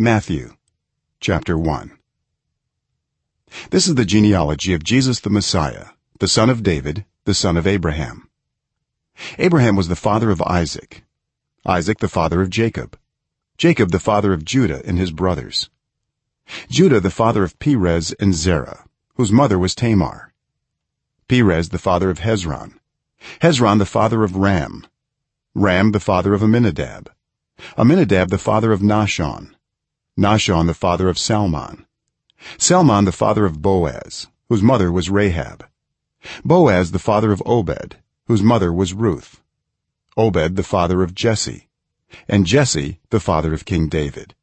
matthew chapter 1 this is the genealogy of jesus the messiah the son of david the son of abraham. Abraham was the father of isaac isaac the father of jacob jacob the father of judah and his brothers judah the father of perez and zerah whose mother was tamar perez the father of hezron hezron the father of ram ram the father of amminadab amminadab the father of nahshon nahshon the father of salmon salmon the father of boaz whose mother was rahab boaz the father of obed whose mother was ruth obed the father of jesse and jesse the father of king david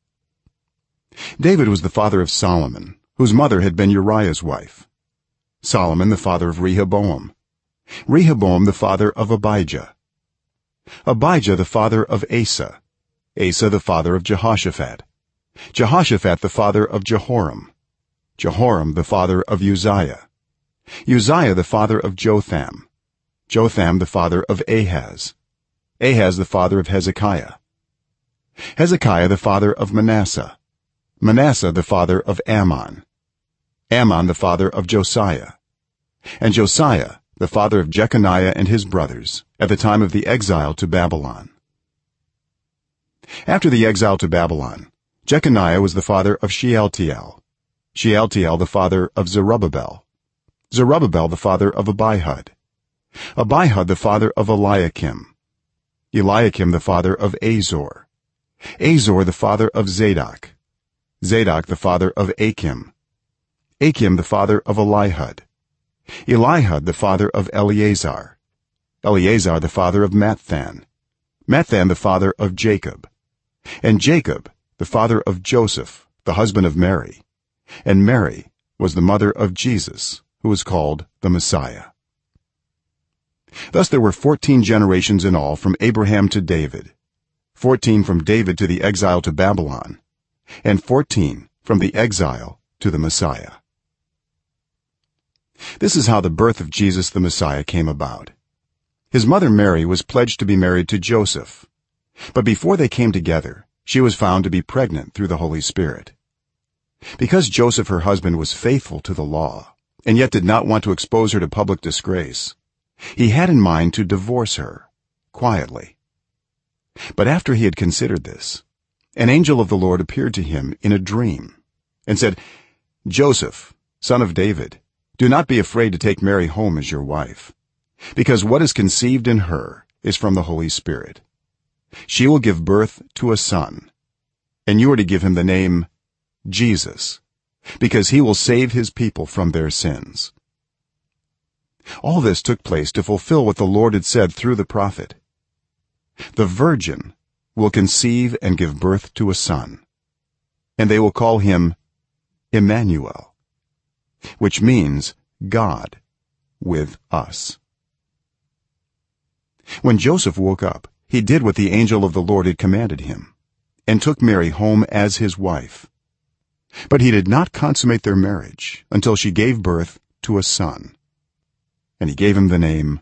david was the father of solomon whose mother had been uriah's wife solomon the father of rehoboam rehoboam the father of abijah abijah the father of asa asa the father of jehoshaphat jehoshaphat the father of jehoram. Jehoram the father of uzziah. Uzziah the father of jotham. Jotham the father of ahaz. Ahaz the father of hezekiah. Hezekiah the father of manasseh. Manasseh the father of amon amon the father of josiah. And josiah the father of jeconiah and his brothers at the time of the exile to babylon. After the exile to babylon jeconiah was the father of shealtiel shealtiel the father of zerubbabel zerubbabel the father of abihud abihud the father of eliakim eliakim the father of azor azor the father of zadok zadok the father of akim akim the father of elihud elihud the father of eleazar eleazar the father of matthan matthan the father of jacob and jacob the father of joseph the husband of mary. And mary was the mother of jesus who is called the messiah. Thus there were 14 generations in all from abraham to david 14 from david to the exile to babylon and 14 from the exile to the messiah. This is how the birth of jesus the messiah came about. His mother mary was pledged to be married to joseph. But before they came together she was found to be pregnant through the holy spirit. Because joseph her husband was faithful to the law and yet did not want to expose her to public disgrace he had in mind to divorce her quietly. But after he had considered this an angel of the lord appeared to him in a dream and said joseph son of david do not be afraid to take mary home as your wife because what is conceived in her is from the holy spirit she will give birth to a son and you are to give him the name jesus because he will save his people from their sins. All this took place to fulfill what the lord had said through the prophet. The virgin will conceive and give birth to a son and they will call him immanuel which means god with us. When joseph woke up he did what the angel of the lord had commanded him and took mary home as his wife. But he did not consummate their marriage until she gave birth to a son and he gave him the name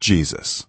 jesus